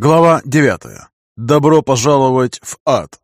Глава 9. Добро пожаловать в ад.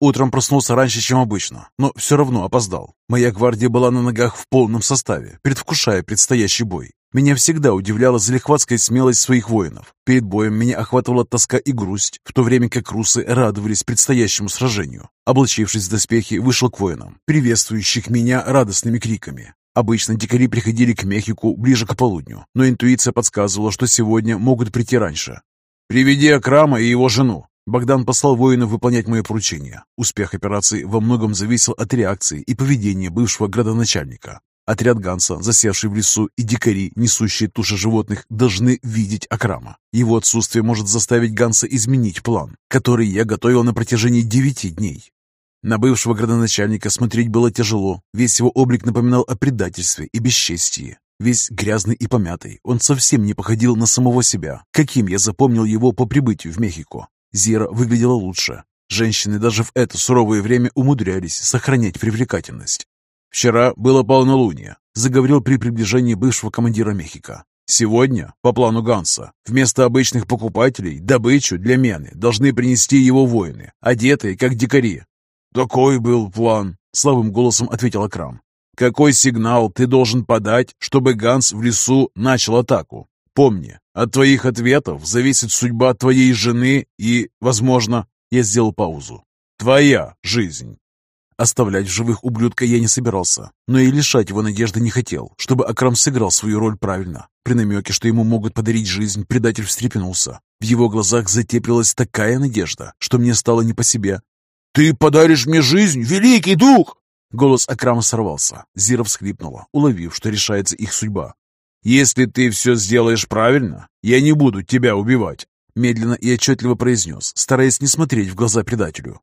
Утром проснулся раньше, чем обычно, но все равно опоздал. Моя гвардия была на ногах в полном составе, предвкушая предстоящий бой. Меня всегда удивляла залихватская смелость своих воинов. Перед боем меня охватывала тоска и грусть, в то время как русы радовались предстоящему сражению. Облачившись в доспехи, вышел к воинам, приветствующих меня радостными криками. Обычно дикари приходили к Мехику ближе к полудню, но интуиция подсказывала, что сегодня могут прийти раньше. «Приведи Акрама и его жену!» Богдан послал воинов выполнять мое поручение. Успех операции во многом зависел от реакции и поведения бывшего градоначальника. Отряд Ганса, засевший в лесу, и дикари, несущие туши животных, должны видеть Акрама. Его отсутствие может заставить Ганса изменить план, который я готовил на протяжении девяти дней. На бывшего градоначальника смотреть было тяжело. Весь его облик напоминал о предательстве и бесчестии. Весь грязный и помятый, он совсем не походил на самого себя, каким я запомнил его по прибытию в Мехико. Зира выглядела лучше. Женщины даже в это суровое время умудрялись сохранять привлекательность. «Вчера было полнолуние», — заговорил при приближении бывшего командира Мехико. «Сегодня, по плану Ганса, вместо обычных покупателей добычу для Мены должны принести его воины, одетые как дикари, «Такой был план», — слабым голосом ответил Акрам. «Какой сигнал ты должен подать, чтобы Ганс в лесу начал атаку? Помни, от твоих ответов зависит судьба твоей жены и, возможно, я сделал паузу, твоя жизнь». Оставлять в живых ублюдка я не собирался, но и лишать его надежды не хотел, чтобы Акрам сыграл свою роль правильно. При намеке, что ему могут подарить жизнь, предатель встрепенулся. В его глазах затеплилась такая надежда, что мне стало не по себе. «Ты подаришь мне жизнь, великий дух!» Голос Акрама сорвался. Зира всхлипнула, уловив, что решается их судьба. «Если ты все сделаешь правильно, я не буду тебя убивать», медленно и отчетливо произнес, стараясь не смотреть в глаза предателю.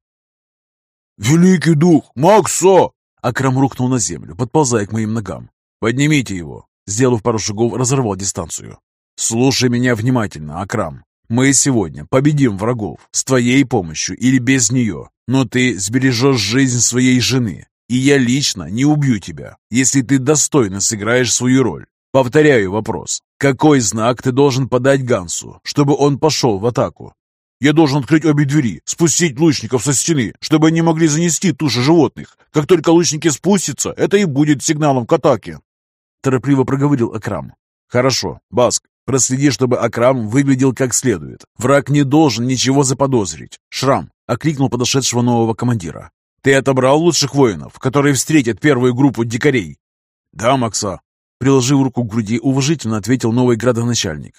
«Великий дух! Максо!» Акрам рухнул на землю, подползая к моим ногам. «Поднимите его!» Сделав пару шагов, разорвал дистанцию. «Слушай меня внимательно, Акрам. Мы сегодня победим врагов с твоей помощью или без нее, но ты сбережешь жизнь своей жены, и я лично не убью тебя, если ты достойно сыграешь свою роль. Повторяю вопрос. Какой знак ты должен подать Гансу, чтобы он пошел в атаку? Я должен открыть обе двери, спустить лучников со стены, чтобы они могли занести туши животных. Как только лучники спустятся, это и будет сигналом к атаке. Торопливо проговорил Акрам. Хорошо, Баск, Проследи, чтобы Акрам выглядел как следует. Враг не должен ничего заподозрить. Шрам окликнул подошедшего нового командира. Ты отобрал лучших воинов, которые встретят первую группу дикарей? Да, Макса. Приложив руку к груди, уважительно ответил новый градоначальник.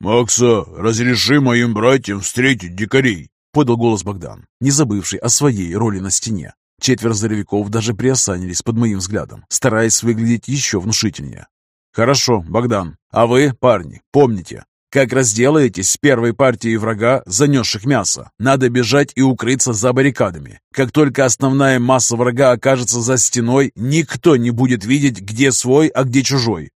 «Макса, разреши моим братьям встретить дикарей!» — подал голос Богдан, не забывший о своей роли на стене. Четверо здоровяков даже приосанились под моим взглядом, стараясь выглядеть еще внушительнее. «Хорошо, Богдан. А вы, парни, помните, как разделаетесь с первой партией врага, занесших мясо, надо бежать и укрыться за баррикадами. Как только основная масса врага окажется за стеной, никто не будет видеть, где свой, а где чужой.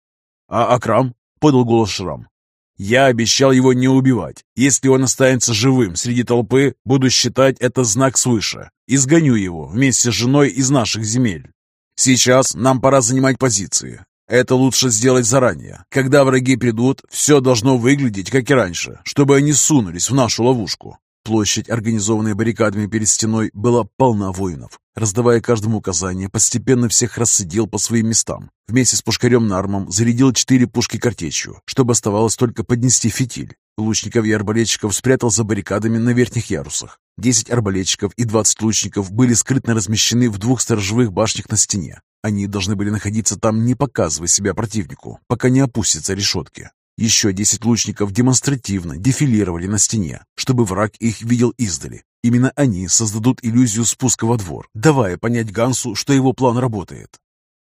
А Акрам? Подал голос Шрам. Я обещал его не убивать. Если он останется живым среди толпы, буду считать это знак свыше. Изгоню его вместе с женой из наших земель. Сейчас нам пора занимать позиции. Это лучше сделать заранее. Когда враги придут, все должно выглядеть, как и раньше, чтобы они сунулись в нашу ловушку. Площадь, организованная баррикадами перед стеной, была полна воинов. Раздавая каждому указание, постепенно всех рассадил по своим местам. Вместе с пушкарем Нармом зарядил четыре пушки картечью, чтобы оставалось только поднести фитиль. Лучников и арбалетчиков спрятал за баррикадами на верхних ярусах. Десять арбалетчиков и двадцать лучников были скрытно размещены в двух сторожевых башнях на стене. Они должны были находиться там, не показывая себя противнику, пока не опустятся решетки. Еще десять лучников демонстративно дефилировали на стене, чтобы враг их видел издали. Именно они создадут иллюзию спуска во двор, давая понять Гансу, что его план работает.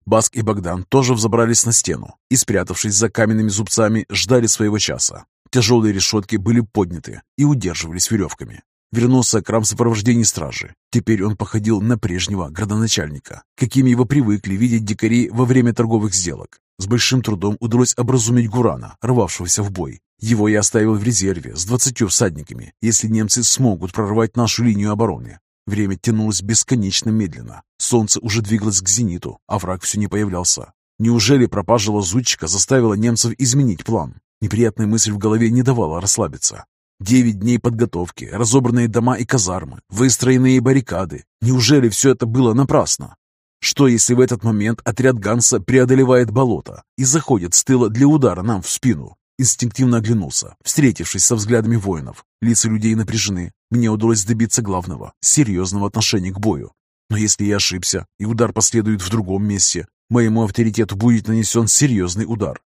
Баск и Богдан тоже взобрались на стену и, спрятавшись за каменными зубцами, ждали своего часа. Тяжелые решетки были подняты и удерживались веревками. Вернулся к сопровождении стражи. Теперь он походил на прежнего градоначальника, каким его привыкли видеть дикари во время торговых сделок. С большим трудом удалось образумить Гурана, рвавшегося в бой. Его я оставил в резерве с двадцатью всадниками, если немцы смогут прорвать нашу линию обороны. Время тянулось бесконечно медленно. Солнце уже двигалось к зениту, а враг все не появлялся. Неужели пропажа лазутчика заставила немцев изменить план? Неприятная мысль в голове не давала расслабиться. Девять дней подготовки, разобранные дома и казармы, выстроенные баррикады. Неужели все это было напрасно? Что, если в этот момент отряд Ганса преодолевает болото и заходит с тыла для удара нам в спину? Инстинктивно оглянулся, встретившись со взглядами воинов. Лица людей напряжены. Мне удалось добиться главного – серьезного отношения к бою. Но если я ошибся, и удар последует в другом месте, моему авторитету будет нанесен серьезный удар.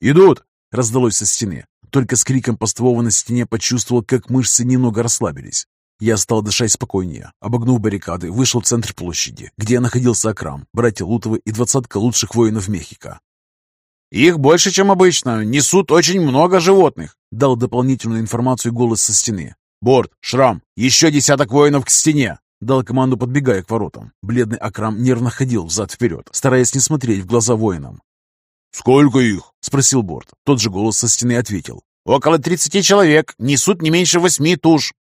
«Идут!» – раздалось со стены. Только с криком постового на стене почувствовал, как мышцы немного расслабились. Я стал дышать спокойнее. Обогнув баррикады, вышел в центр площади, где находился Акрам, братья Лутовы и двадцатка лучших воинов Мехико. «Их больше, чем обычно. Несут очень много животных», — дал дополнительную информацию голос со стены. «Борт, Шрам, еще десяток воинов к стене!» Дал команду, подбегая к воротам. Бледный Акрам нервно ходил взад-вперед, стараясь не смотреть в глаза воинам. «Сколько их?» — спросил Борт. Тот же голос со стены ответил. «Около тридцати человек. Несут не меньше восьми туш».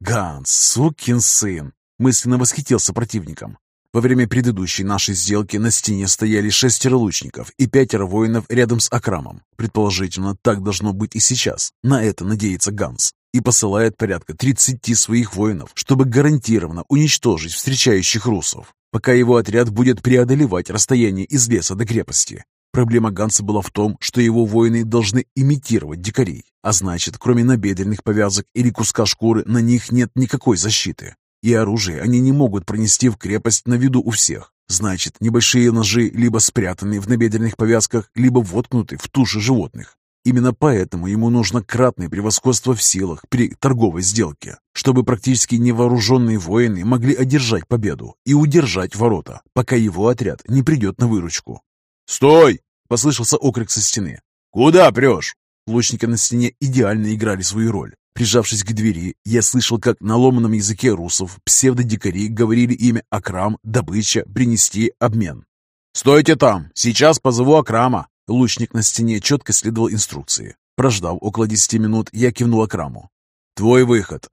«Ганс, сукин сын!» — мысленно восхитился противником. Во время предыдущей нашей сделки на стене стояли шестеро лучников и пятеро воинов рядом с Акрамом. Предположительно, так должно быть и сейчас. На это надеется Ганс. И посылает порядка 30 своих воинов, чтобы гарантированно уничтожить встречающих русов, пока его отряд будет преодолевать расстояние из леса до крепости. Проблема Ганса была в том, что его воины должны имитировать дикарей, а значит, кроме набедренных повязок или куска шкуры, на них нет никакой защиты. И оружие они не могут пронести в крепость на виду у всех. Значит, небольшие ножи либо спрятаны в набедренных повязках, либо воткнуты в туши животных. Именно поэтому ему нужно кратное превосходство в силах при торговой сделке, чтобы практически невооруженные воины могли одержать победу и удержать ворота, пока его отряд не придет на выручку. «Стой!» — послышался окрик со стены. «Куда прешь?» Лучники на стене идеально играли свою роль. Прижавшись к двери, я слышал, как на ломаном языке русов псевдодикари говорили имя Акрам, добыча, принести, обмен. «Стойте там! Сейчас позову Акрама!» Лучник на стене четко следовал инструкции. Прождав около десяти минут, я кивнул Акраму. «Твой выход!»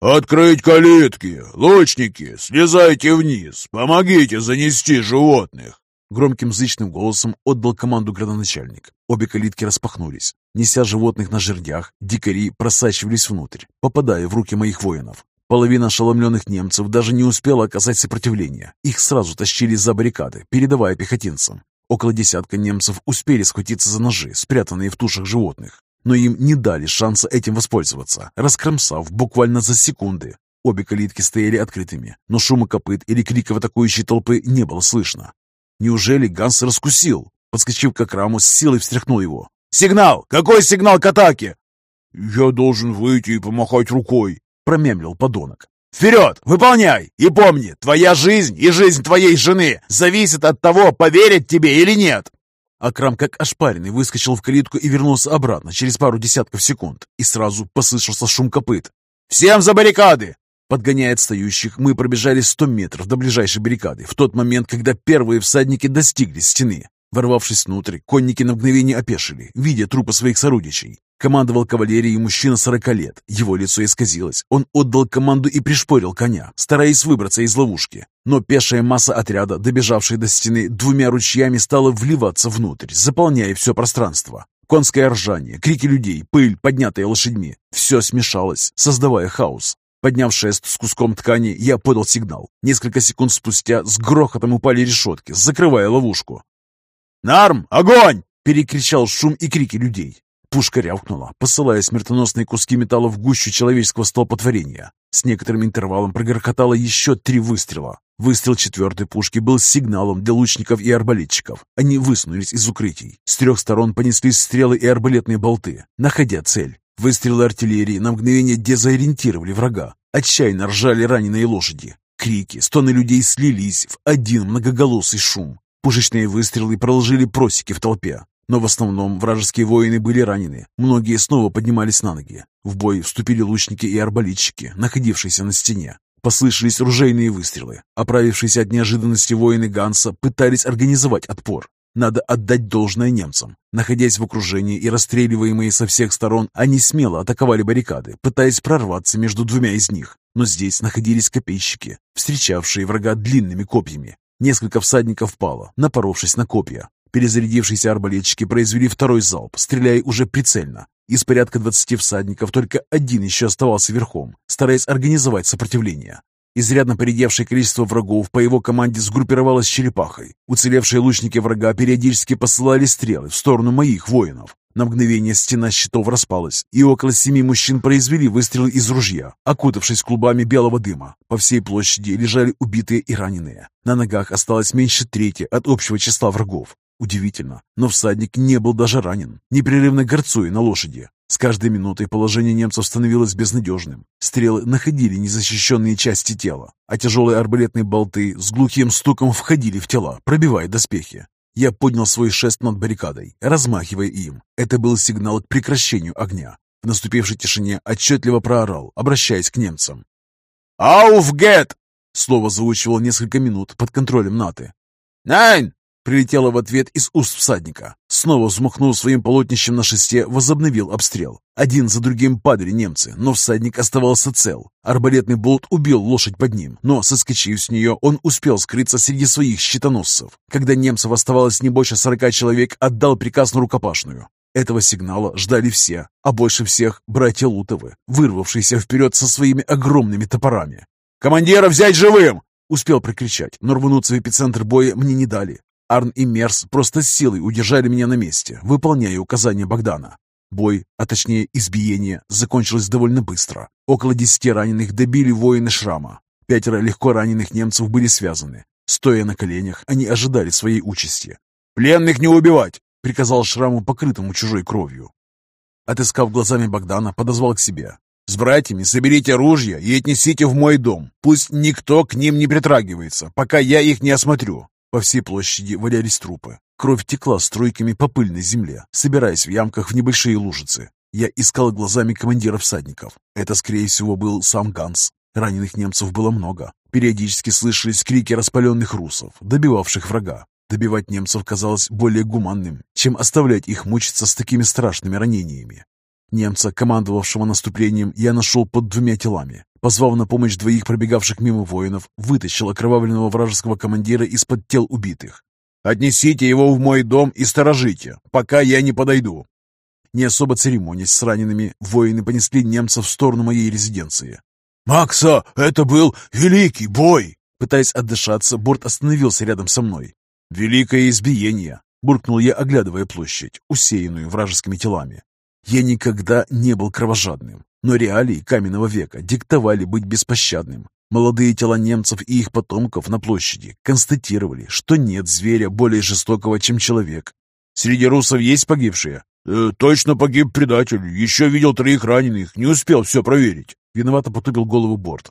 «Открыть калитки! Лучники, слезайте вниз! Помогите занести животных!» Громким зычным голосом отдал команду градоначальник. Обе калитки распахнулись. Неся животных на жердях, дикари просачивались внутрь, попадая в руки моих воинов. Половина ошеломленных немцев даже не успела оказать сопротивление. Их сразу тащили за баррикады, передавая пехотинцам. Около десятка немцев успели схватиться за ножи, спрятанные в тушах животных. Но им не дали шанса этим воспользоваться, раскромсав буквально за секунды. Обе калитки стояли открытыми, но шума копыт или криков атакующей толпы не было слышно. Неужели Ганс раскусил? Подскочив к Акраму, с силой встряхнул его. «Сигнал! Какой сигнал к атаке?» «Я должен выйти и помахать рукой», — промямлил подонок. «Вперед! Выполняй! И помни, твоя жизнь и жизнь твоей жены зависит от того, поверят тебе или нет!» Акрам, как ошпаренный, выскочил в калитку и вернулся обратно через пару десятков секунд. И сразу послышался шум копыт. «Всем за баррикады! Подгоняя отстающих, мы пробежали сто метров до ближайшей баррикады, в тот момент, когда первые всадники достигли стены. Ворвавшись внутрь, конники на мгновение опешили, видя трупы своих сородичей. Командовал кавалерией мужчина сорока лет. Его лицо исказилось. Он отдал команду и пришпорил коня, стараясь выбраться из ловушки. Но пешая масса отряда, добежавшая до стены, двумя ручьями стала вливаться внутрь, заполняя все пространство. Конское ржание, крики людей, пыль, поднятая лошадьми. Все смешалось, создавая хаос. Подняв шест с куском ткани, я подал сигнал. Несколько секунд спустя с грохотом упали решетки, закрывая ловушку. «Нарм, огонь!» — перекричал шум и крики людей. Пушка рявкнула, посылая смертоносные куски металла в гущу человеческого столпотворения. С некоторым интервалом прогрохотало еще три выстрела. Выстрел четвертой пушки был сигналом для лучников и арбалетчиков. Они высунулись из укрытий. С трех сторон понеслись стрелы и арбалетные болты, находя цель. Выстрелы артиллерии на мгновение дезориентировали врага. Отчаянно ржали раненые лошади. Крики, стоны людей слились в один многоголосый шум. Пушечные выстрелы проложили просеки в толпе. Но в основном вражеские воины были ранены. Многие снова поднимались на ноги. В бой вступили лучники и арбалетчики, находившиеся на стене. Послышались ружейные выстрелы. Оправившиеся от неожиданности воины Ганса пытались организовать отпор. Надо отдать должное немцам. Находясь в окружении и расстреливаемые со всех сторон, они смело атаковали баррикады, пытаясь прорваться между двумя из них. Но здесь находились копейщики, встречавшие врага длинными копьями. Несколько всадников пало, напоровшись на копья. Перезарядившиеся арбалетчики произвели второй залп, стреляя уже прицельно. Из порядка 20 всадников только один еще оставался верхом, стараясь организовать сопротивление. Изрядно поредевшее количество врагов по его команде сгруппировалось черепахой. Уцелевшие лучники врага периодически посылали стрелы в сторону моих воинов. На мгновение стена щитов распалась, и около семи мужчин произвели выстрелы из ружья, окутавшись клубами белого дыма. По всей площади лежали убитые и раненые. На ногах осталось меньше трети от общего числа врагов. Удивительно, но всадник не был даже ранен, непрерывно горцуя на лошади. С каждой минутой положение немцев становилось безнадежным. Стрелы находили незащищенные части тела, а тяжелые арбалетные болты с глухим стуком входили в тела, пробивая доспехи. Я поднял свой шест над баррикадой, размахивая им. Это был сигнал к прекращению огня. В наступившей тишине отчетливо проорал, обращаясь к немцам. «Ауфгет!» Слово заучивал несколько минут под контролем НАТО. «Найн! Прилетело в ответ из уст всадника. Снова взмахнув своим полотнищем на шесте, возобновил обстрел. Один за другим падали немцы, но всадник оставался цел. Арбалетный болт убил лошадь под ним, но, соскочив с нее, он успел скрыться среди своих щитоносцев. Когда немцев оставалось не больше сорока человек, отдал приказ на рукопашную. Этого сигнала ждали все, а больше всех братья Лутовы, вырвавшиеся вперед со своими огромными топорами. «Командира взять живым!» Успел прокричать, но рвануться в эпицентр боя мне не дали. Арн и Мерс просто силой удержали меня на месте, выполняя указания Богдана. Бой, а точнее избиение, закончилось довольно быстро. Около десяти раненых добили воины шрама. Пятеро легко раненых немцев были связаны. Стоя на коленях, они ожидали своей участи. «Пленных не убивать!» — приказал шраму, покрытому чужой кровью. Отыскав глазами Богдана, подозвал к себе. «С братьями соберите ружья и отнесите в мой дом. Пусть никто к ним не притрагивается, пока я их не осмотрю. По всей площади валялись трупы. Кровь текла струйками по пыльной земле, собираясь в ямках в небольшие лужицы. Я искал глазами командира всадников. Это, скорее всего, был сам Ганс. Раненых немцев было много. Периодически слышались крики распаленных русов, добивавших врага. Добивать немцев казалось более гуманным, чем оставлять их мучиться с такими страшными ранениями. Немца, командовавшего наступлением, я нашел под двумя телами. Позвав на помощь двоих пробегавших мимо воинов, вытащил окровавленного вражеского командира из-под тел убитых. «Отнесите его в мой дом и сторожите, пока я не подойду». Не особо церемонясь с ранеными, воины понесли немцев в сторону моей резиденции. «Макса, это был великий бой!» Пытаясь отдышаться, Борт остановился рядом со мной. «Великое избиение!» — буркнул я, оглядывая площадь, усеянную вражескими телами. Я никогда не был кровожадным, но реалии каменного века диктовали быть беспощадным. Молодые тела немцев и их потомков на площади констатировали, что нет зверя более жестокого, чем человек. Среди русов есть погибшие? Э, точно погиб предатель. Еще видел троих раненых. Не успел все проверить. Виновато потупил голову Борт.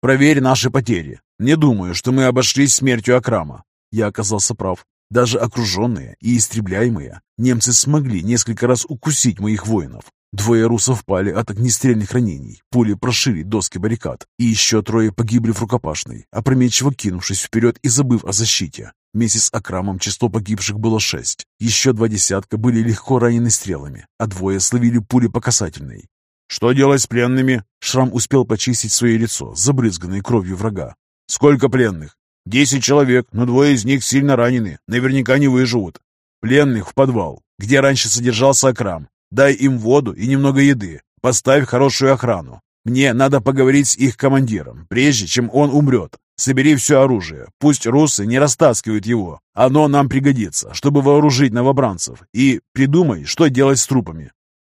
Проверь наши потери. Не думаю, что мы обошлись смертью Акрама. Я оказался прав. Даже окруженные и истребляемые, немцы смогли несколько раз укусить моих воинов. Двое русов пали от огнестрельных ранений, пули прошили доски баррикад, и еще трое погибли в рукопашной, опрометчиво кинувшись вперед и забыв о защите. Вместе с Акрамом число погибших было шесть. Еще два десятка были легко ранены стрелами, а двое словили пули по касательной. «Что делать с пленными?» Шрам успел почистить свое лицо, забрызганное кровью врага. «Сколько пленных?» Десять человек, но двое из них сильно ранены, наверняка не выживут. Пленных в подвал, где раньше содержался Акрам. Дай им воду и немного еды. Поставь хорошую охрану. Мне надо поговорить с их командиром, прежде чем он умрет. Собери все оружие. Пусть русы не растаскивают его. Оно нам пригодится, чтобы вооружить новобранцев. И придумай, что делать с трупами.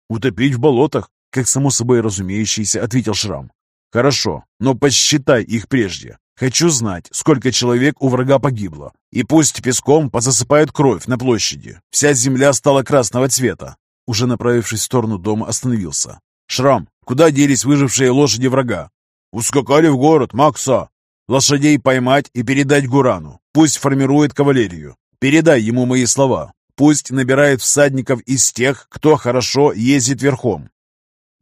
Утопить в болотах, как само собой разумеющийся, ответил Шрам. Хорошо, но посчитай их прежде. Хочу знать, сколько человек у врага погибло. И пусть песком позасыпают кровь на площади. Вся земля стала красного цвета. Уже направившись в сторону дома, остановился. «Шрам, куда делись выжившие лошади врага?» «Ускакали в город, Макса!» «Лошадей поймать и передать Гурану. Пусть формирует кавалерию. Передай ему мои слова. Пусть набирает всадников из тех, кто хорошо ездит верхом.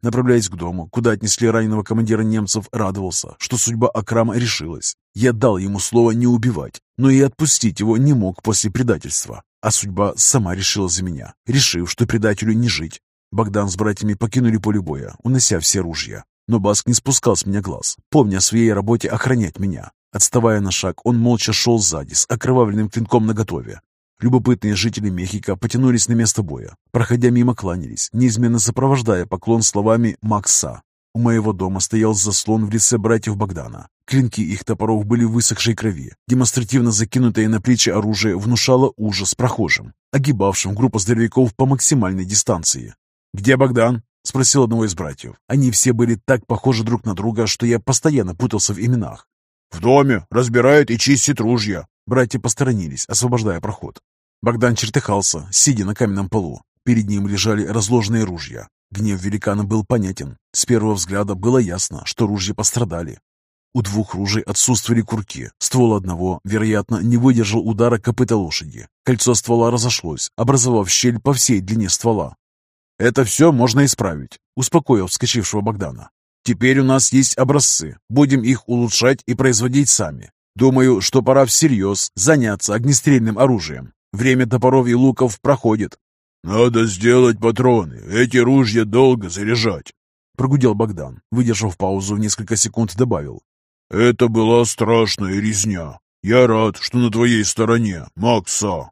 Направляясь к дому, куда отнесли раненого командира немцев, радовался, что судьба Акрама решилась. Я дал ему слово не убивать, но и отпустить его не мог после предательства. А судьба сама решила за меня, решив, что предателю не жить. Богдан с братьями покинули поле боя, унося все ружья. Но Баск не спускал с меня глаз, помня о своей работе охранять меня. Отставая на шаг, он молча шел сзади с окровавленным клинком наготове. Любопытные жители Мехико потянулись на место боя. Проходя мимо, кланялись, неизменно сопровождая поклон словами «Макса». У моего дома стоял заслон в лице братьев Богдана. Клинки их топоров были в высохшей крови. Демонстративно закинутое на плечи оружие внушало ужас прохожим, огибавшим группу здоровяков по максимальной дистанции. «Где Богдан?» — спросил одного из братьев. Они все были так похожи друг на друга, что я постоянно путался в именах. «В доме. Разбирает и чистит ружья». Братья посторонились, освобождая проход. Богдан чертыхался, сидя на каменном полу. Перед ним лежали разложенные ружья. Гнев великана был понятен. С первого взгляда было ясно, что ружья пострадали. У двух ружей отсутствовали курки. Ствол одного, вероятно, не выдержал удара копыта лошади. Кольцо ствола разошлось, образовав щель по всей длине ствола. «Это все можно исправить», — успокоил вскочившего Богдана. «Теперь у нас есть образцы. Будем их улучшать и производить сами. Думаю, что пора всерьез заняться огнестрельным оружием. Время топоров и луков проходит». «Надо сделать патроны. Эти ружья долго заряжать», — прогудел Богдан. Выдержав паузу, в несколько секунд добавил. «Это была страшная резня. Я рад, что на твоей стороне, Макса».